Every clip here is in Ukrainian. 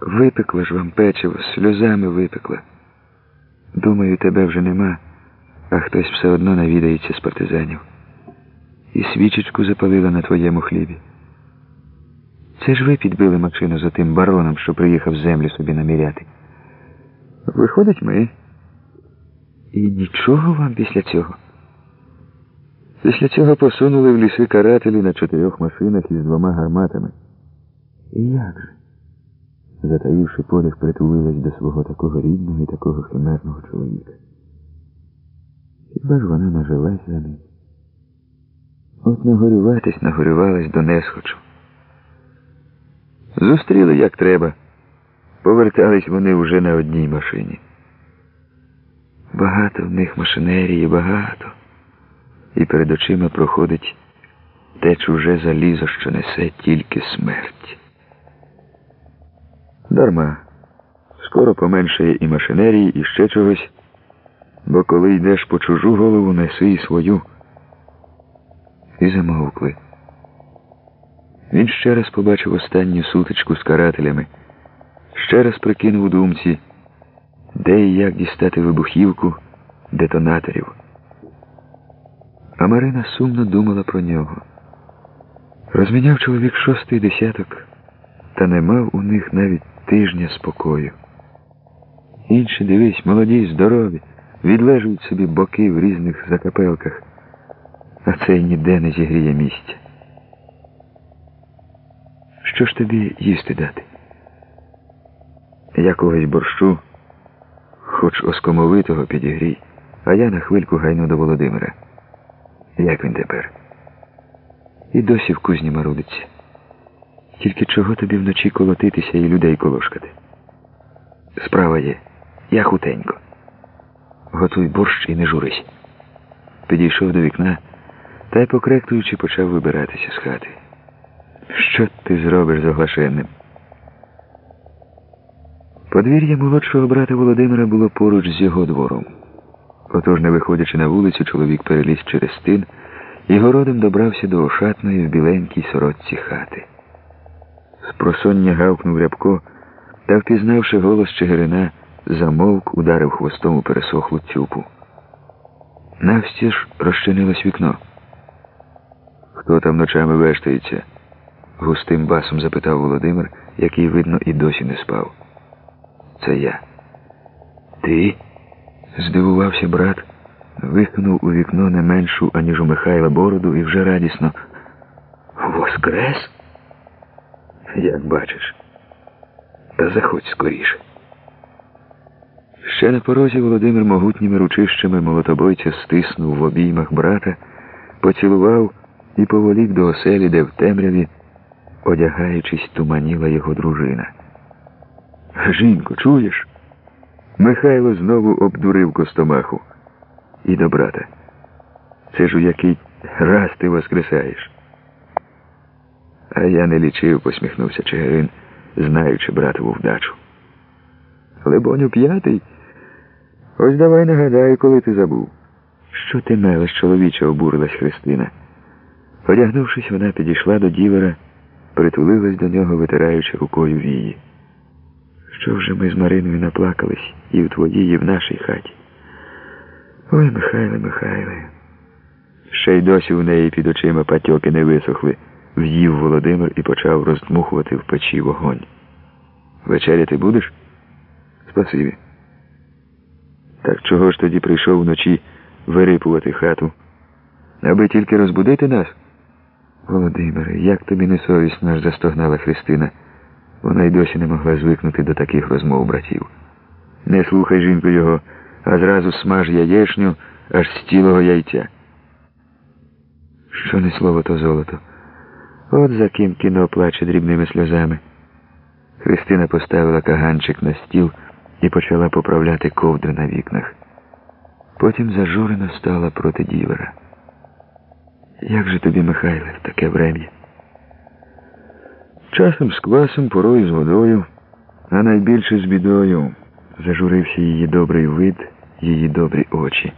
Випекла ж вам печиво, сльозами випекла. Думаю, тебе вже нема, а хтось все одно навідається з партизанів. І свічечку запалила на твоєму хлібі. Це ж ви підбили машину за тим бароном, що приїхав землю собі наміряти. Виходить, ми. І нічого вам після цього. Після цього посунули в ліси карателі на чотирьох машинах із двома гарматами. І як же? Затаївши подих, притулилась до свого такого рідного і такого химерного чоловіка. Хіба ж вона нажилась за ним? От нагорюватись, нагорювалась до несхочу. Зустріли як треба. Повертались вони вже на одній машині. Багато в них машинерії, багато. І перед очима проходить те чуже залізо, що несе тільки смерть. Дарма. Скоро поменшає і машинерії, і ще чогось, бо коли йдеш по чужу голову, неси і свою. І замовкли. Він ще раз побачив останню сутичку з карателями, ще раз прикинув у думці, де і як дістати вибухівку детонаторів. А Марина сумно думала про нього. Розміняв чоловік шостий десяток, та не мав у них навіть тижня спокою. Інші, дивись, молоді, здорові, відлежують собі боки в різних закапелках, а цей ніде не зігріє місця. Що ж тобі їсти дати? Якогось борщу, хоч оскомовитого підігрій, а я на хвильку гайну до Володимира. Як він тепер? І досі в кузні марудиться. Тільки чого тобі вночі колотитися і людей колошкати? Справа є. Я хутенько. Готуй борщ і не журись. Підійшов до вікна та й, покректуючи, почав вибиратися з хати. Що ти зробиш з оглашенним? Подвір'я молодшого брата Володимира було поруч з його двором. Отож, не виходячи на вулицю, чоловік переліз через стин і городом добрався до ошатної в біленькій сорочці хати. З просоння гавкнув рябко та, впізнавши голос Чигирина, замовк, ударив хвостом у пересохлу цюпу. Навстіж розчинилось вікно. Хто там ночами вештається? густим басом запитав Володимир, який, видно, і досі не спав. Це я. Ти? здивувався брат, вихнув у вікно не меншу, аніж у Михайла бороду, і вже радісно. Воскрес? Як бачиш, та заходь скоріше. Ще на порозі Володимир могутніми ручищами молотобойця стиснув в обіймах брата, поцілував і поволік до оселі, де в темряві, одягаючись, туманіла його дружина. Жінко, чуєш? Михайло знову обдурив Костомаху. І до брата. Це ж у який раз ти воскресаєш. А я не лічив, посміхнувся Чигирин, знаючи братову вдачу. Либоню п'ятий. Ось давай нагадаю, коли ти забув. Що ти мелеш, чоловіче, обурилась Христина. Одягнувшись, вона підійшла до дівера, притулилась до нього, витираючи рукою вії. Що вже ми з Мариною наплакались і в твоїй, і в нашій хаті. Ой, Михайле, Михайле. Ще й досі у неї під очима патьоки не висохли, в'їв Володимир і почав роздмухувати в печі вогонь. Вечеряти будеш? Спасибі. Так чого ж тоді прийшов вночі вирипувати хату? Аби тільки розбудити нас? Володимире, як тобі не совісно аж застогнала Христина. Вона й досі не могла звикнути до таких розмов братів. Не слухай жінку його, а зразу смаж яєчню аж з цілого яйця. Що не слово, то золото. От за ким кіно плаче дрібними сльозами. Христина поставила каганчик на стіл і почала поправляти ковдри на вікнах. Потім зажурено стала проти дівера. Як же тобі, Михайле, в таке врем'я? Часом з квасом, порою з водою, а найбільше з бідою зажурився її добрий вид, її добрі очі.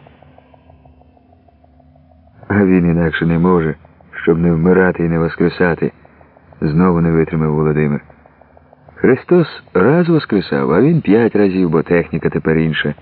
А він інакше не може, щоб не вмирати і не воскресати, знову не витримав Володимир. Христос раз воскресав, а він п'ять разів, бо техніка тепер інша.